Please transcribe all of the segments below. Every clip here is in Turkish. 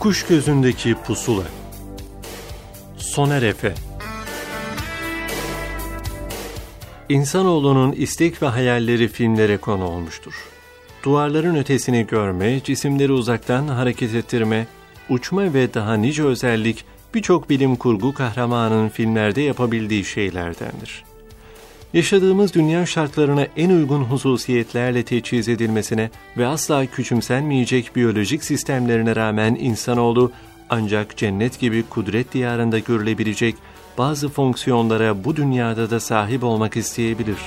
Kuş gözündeki pusula Soner Efe İnsanoğlunun istek ve hayalleri filmlere konu olmuştur. Duvarların ötesini görme, cisimleri uzaktan hareket ettirme, uçma ve daha nice özellik birçok bilim kurgu kahramanının filmlerde yapabildiği şeylerdendir. Yaşadığımız dünya şartlarına en uygun hususiyetlerle teçhiz edilmesine ve asla küçümsenmeyecek biyolojik sistemlerine rağmen insanoğlu ancak cennet gibi kudret diyarında görülebilecek bazı fonksiyonlara bu dünyada da sahip olmak isteyebilir.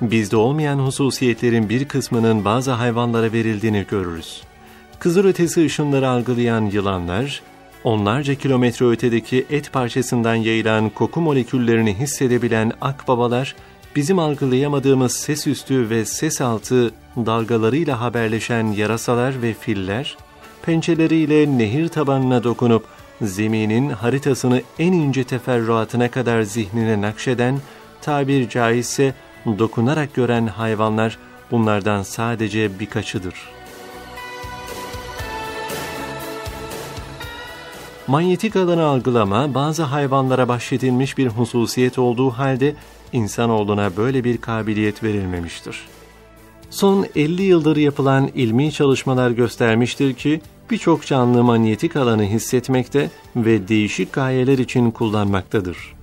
Bizde olmayan hususiyetlerin bir kısmının bazı hayvanlara verildiğini görürüz. Kızılötesi ışınları algılayan yılanlar, onlarca kilometre ötedeki et parçasından yayılan koku moleküllerini hissedebilen akbabalar, bizim algılayamadığımız ses üstü ve ses altı dalgalarıyla haberleşen yarasalar ve filler, pençeleriyle nehir tabanına dokunup zeminin haritasını en ince teferruatına kadar zihnine nakşeden, tabir caizse dokunarak gören hayvanlar bunlardan sadece birkaçıdır.'' Manyetik alanı algılama bazı hayvanlara bahşedilmiş bir hususiyet olduğu halde insanoğluna böyle bir kabiliyet verilmemiştir. Son 50 yıldır yapılan ilmi çalışmalar göstermiştir ki birçok canlı manyetik alanı hissetmekte ve değişik gayeler için kullanmaktadır.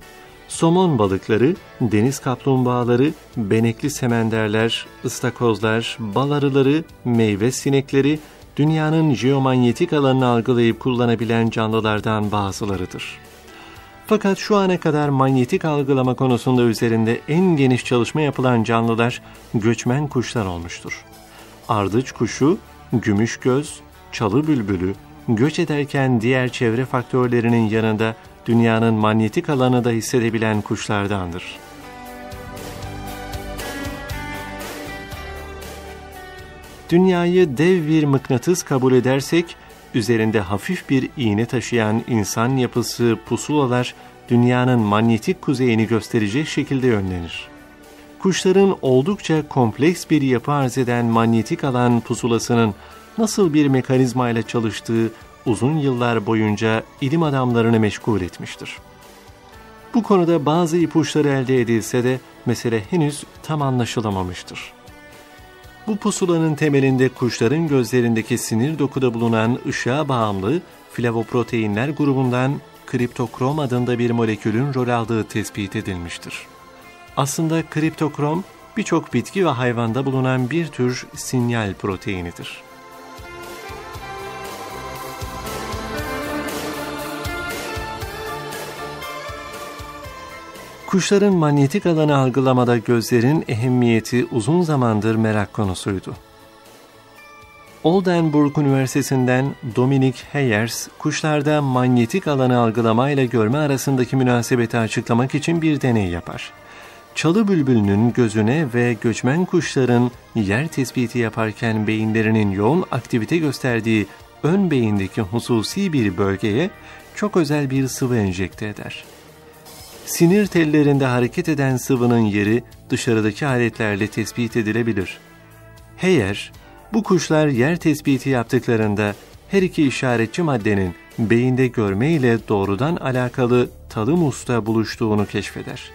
Somon balıkları, deniz kaplumbağaları, benekli semenderler, ıstakozlar, bal arıları, meyve sinekleri, dünyanın jeomanyetik alanını algılayıp kullanabilen canlılardan bazılarıdır. Fakat şu ana kadar manyetik algılama konusunda üzerinde en geniş çalışma yapılan canlılar göçmen kuşlar olmuştur. Ardıç kuşu, gümüş göz, çalı bülbülü, göç ederken diğer çevre faktörlerinin yanında dünyanın manyetik alanı da hissedebilen kuşlardandır. Dünyayı dev bir mıknatıs kabul edersek, üzerinde hafif bir iğne taşıyan insan yapısı pusulalar dünyanın manyetik kuzeyini gösterecek şekilde yönlenir. Kuşların oldukça kompleks bir yapı arz eden manyetik alan pusulasının nasıl bir mekanizma ile çalıştığı uzun yıllar boyunca ilim adamlarını meşgul etmiştir. Bu konuda bazı ipuçları elde edilse de mesele henüz tam anlaşılamamıştır. Bu pusulanın temelinde kuşların gözlerindeki sinir dokuda bulunan ışığa bağımlı flavoproteinler grubundan kriptokrom adında bir molekülün rol aldığı tespit edilmiştir. Aslında kriptokrom birçok bitki ve hayvanda bulunan bir tür sinyal proteinidir. Kuşların manyetik alanı algılamada gözlerin ehemmiyeti uzun zamandır merak konusuydu. Oldenburg Üniversitesi'nden Dominic Heyers, kuşlarda manyetik alanı algılama ile görme arasındaki münasebeti açıklamak için bir deney yapar. Çalı bülbülünün gözüne ve göçmen kuşların yer tespiti yaparken beyinlerinin yoğun aktivite gösterdiği ön beyindeki hususi bir bölgeye çok özel bir sıvı enjekte eder. Sinir tellerinde hareket eden sıvının yeri dışarıdaki aletlerle tespit edilebilir. Heyer, bu kuşlar yer tespiti yaptıklarında her iki işaretçi maddenin beyinde görme ile doğrudan alakalı talamusta buluştuğunu keşfeder.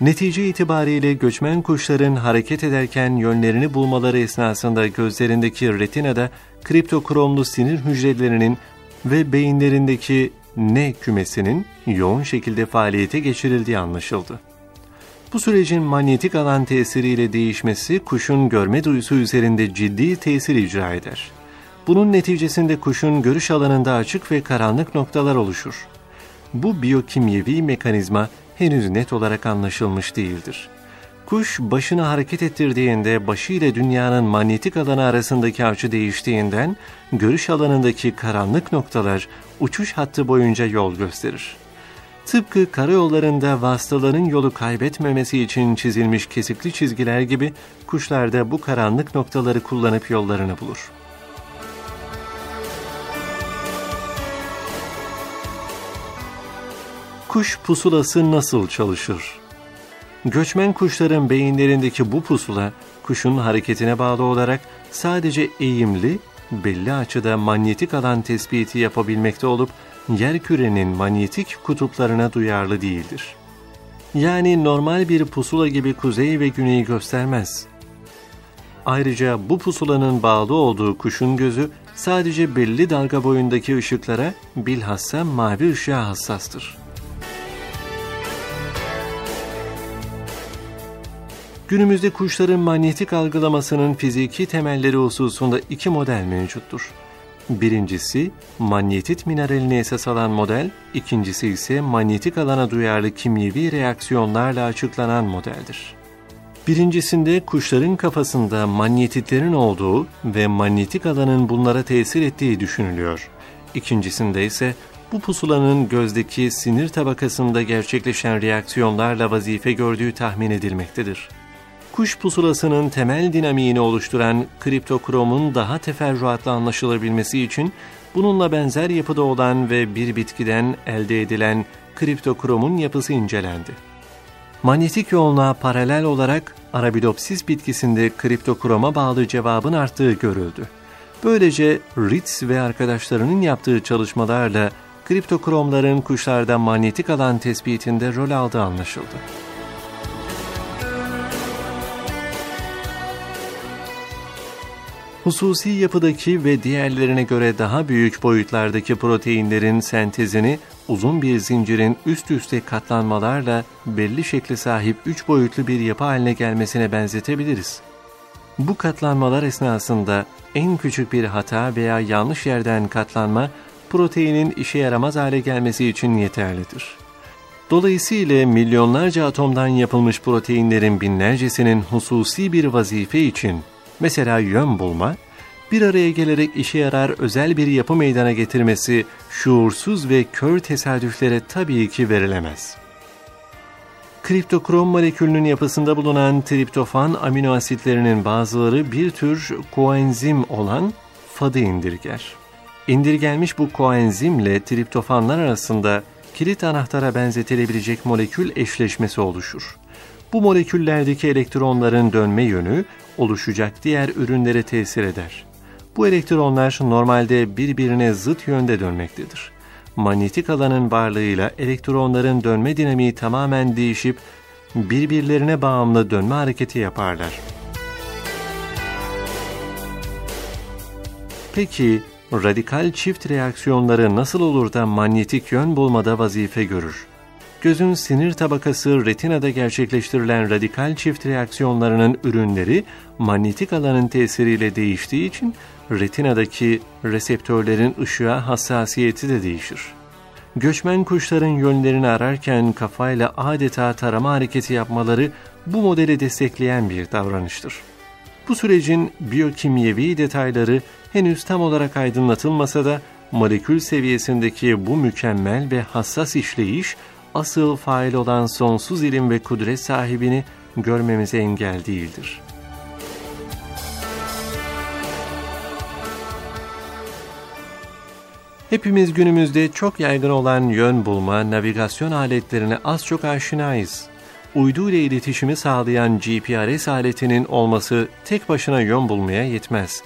Netice itibariyle göçmen kuşların hareket ederken yönlerini bulmaları esnasında gözlerindeki retinada kriptokromlu sinir hücrelerinin ve beyinlerindeki N kümesinin yoğun şekilde faaliyete geçirildiği anlaşıldı. Bu sürecin manyetik alan tesiriyle değişmesi kuşun görme duyusu üzerinde ciddi tesir icra eder. Bunun neticesinde kuşun görüş alanında açık ve karanlık noktalar oluşur. Bu biyokimyevi mekanizma henüz net olarak anlaşılmış değildir. Kuş başını hareket ettirdiğinde başı ile dünyanın manyetik alanı arasındaki açı değiştiğinden görüş alanındaki karanlık noktalar uçuş hattı boyunca yol gösterir. Tıpkı karayollarında vasıtaların yolu kaybetmemesi için çizilmiş kesikli çizgiler gibi kuşlar da bu karanlık noktaları kullanıp yollarını bulur. Kuş pusulası nasıl çalışır? Göçmen kuşların beyinlerindeki bu pusula, kuşun hareketine bağlı olarak sadece eğimli, belli açıda manyetik alan tespiti yapabilmekte olup, yer kürenin manyetik kutuplarına duyarlı değildir. Yani normal bir pusula gibi kuzey ve güneyi göstermez. Ayrıca bu pusulanın bağlı olduğu kuşun gözü sadece belli dalga boyundaki ışıklara bilhassa mavi ışığa hassastır. Günümüzde kuşların manyetik algılamasının fiziki temelleri hususunda iki model mevcuttur. Birincisi manyetit mineralini esas alan model, ikincisi ise manyetik alana duyarlı kimyevi reaksiyonlarla açıklanan modeldir. Birincisinde kuşların kafasında manyetitlerin olduğu ve manyetik alanın bunlara tesir ettiği düşünülüyor. İkincisinde ise bu pusulanın gözdeki sinir tabakasında gerçekleşen reaksiyonlarla vazife gördüğü tahmin edilmektedir. Kuş pusulasının temel dinamiğini oluşturan kriptokromun daha teferruatlı anlaşılabilmesi için bununla benzer yapıda olan ve bir bitkiden elde edilen kriptokromun yapısı incelendi. Manyetik yoğunluğa paralel olarak Arabidopsis bitkisinde kriptokroma bağlı cevabın arttığı görüldü. Böylece Ritz ve arkadaşlarının yaptığı çalışmalarla kriptokromların kuşlarda manyetik alan tespitinde rol aldığı anlaşıldı. Hususi yapıdaki ve diğerlerine göre daha büyük boyutlardaki proteinlerin sentezini uzun bir zincirin üst üste katlanmalarla belli şekli sahip üç boyutlu bir yapı haline gelmesine benzetebiliriz. Bu katlanmalar esnasında en küçük bir hata veya yanlış yerden katlanma proteinin işe yaramaz hale gelmesi için yeterlidir. Dolayısıyla milyonlarca atomdan yapılmış proteinlerin binlercesinin hususi bir vazife için mesela yön bulma, bir araya gelerek işe yarar özel bir yapı meydana getirmesi şuursuz ve kör tesadüflere tabii ki verilemez. Kriptokrom molekülünün yapısında bulunan triptofan amino asitlerinin bazıları bir tür koenzim olan FAD'ı indirger. İndirgenmiş bu koenzimle triptofanlar arasında kilit anahtara benzetilebilecek molekül eşleşmesi oluşur. Bu moleküllerdeki elektronların dönme yönü oluşacak diğer ürünlere tesir eder. Bu elektronlar normalde birbirine zıt yönde dönmektedir. Manyetik alanın varlığıyla elektronların dönme dinamiği tamamen değişip birbirlerine bağımlı dönme hareketi yaparlar. Peki radikal çift reaksiyonları nasıl olur da manyetik yön bulmada vazife görür? Gözün sinir tabakası retinada gerçekleştirilen radikal çift reaksiyonlarının ürünleri manyetik alanın tesiriyle değiştiği için retinadaki reseptörlerin ışığa hassasiyeti de değişir. Göçmen kuşların yönlerini ararken kafayla adeta tarama hareketi yapmaları bu modeli destekleyen bir davranıştır. Bu sürecin biyokimyevi detayları henüz tam olarak aydınlatılmasa da molekül seviyesindeki bu mükemmel ve hassas işleyiş asıl fail olan sonsuz ilim ve kudret sahibini görmemize engel değildir. Hepimiz günümüzde çok yaygın olan yön bulma, navigasyon aletlerine az çok aşinayız. Uydu ile iletişimi sağlayan GPRS aletinin olması tek başına yön bulmaya yetmez.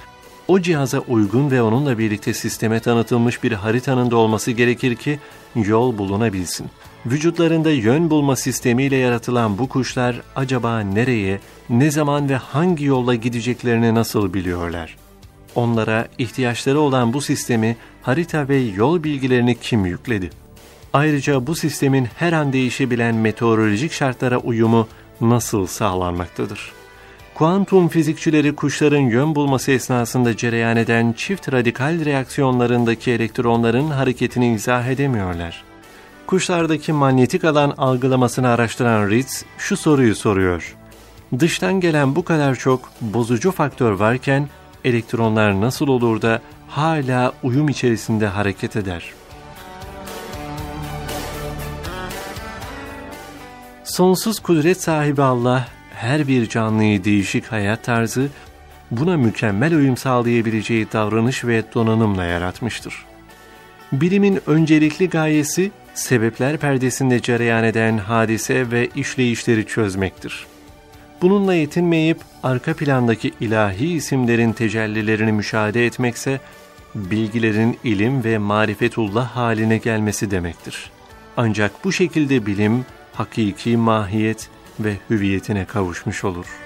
O cihaza uygun ve onunla birlikte sisteme tanıtılmış bir haritanın da olması gerekir ki yol bulunabilsin. Vücutlarında yön bulma sistemiyle yaratılan bu kuşlar acaba nereye, ne zaman ve hangi yolla gideceklerini nasıl biliyorlar? Onlara ihtiyaçları olan bu sistemi, harita ve yol bilgilerini kim yükledi? Ayrıca bu sistemin her an değişebilen meteorolojik şartlara uyumu nasıl sağlanmaktadır? Kuantum fizikçileri kuşların yön bulması esnasında cereyan eden çift radikal reaksiyonlarındaki elektronların hareketini izah edemiyorlar. Kuşlardaki manyetik alan algılamasını araştıran Ritz şu soruyu soruyor. Dıştan gelen bu kadar çok bozucu faktör varken elektronlar nasıl olur da hala uyum içerisinde hareket eder? Sonsuz kudret sahibi Allah her bir canlıyı değişik hayat tarzı, buna mükemmel uyum sağlayabileceği davranış ve donanımla yaratmıştır. Bilimin öncelikli gayesi sebepler perdesinde cereyan eden hadise ve işleyişleri çözmektir. Bununla yetinmeyip arka plandaki ilahi isimlerin tecellilerini müşahede etmekse, bilgilerin ilim ve marifetullah haline gelmesi demektir. Ancak bu şekilde bilim, hakiki mahiyet ve hüviyetine kavuşmuş olur.''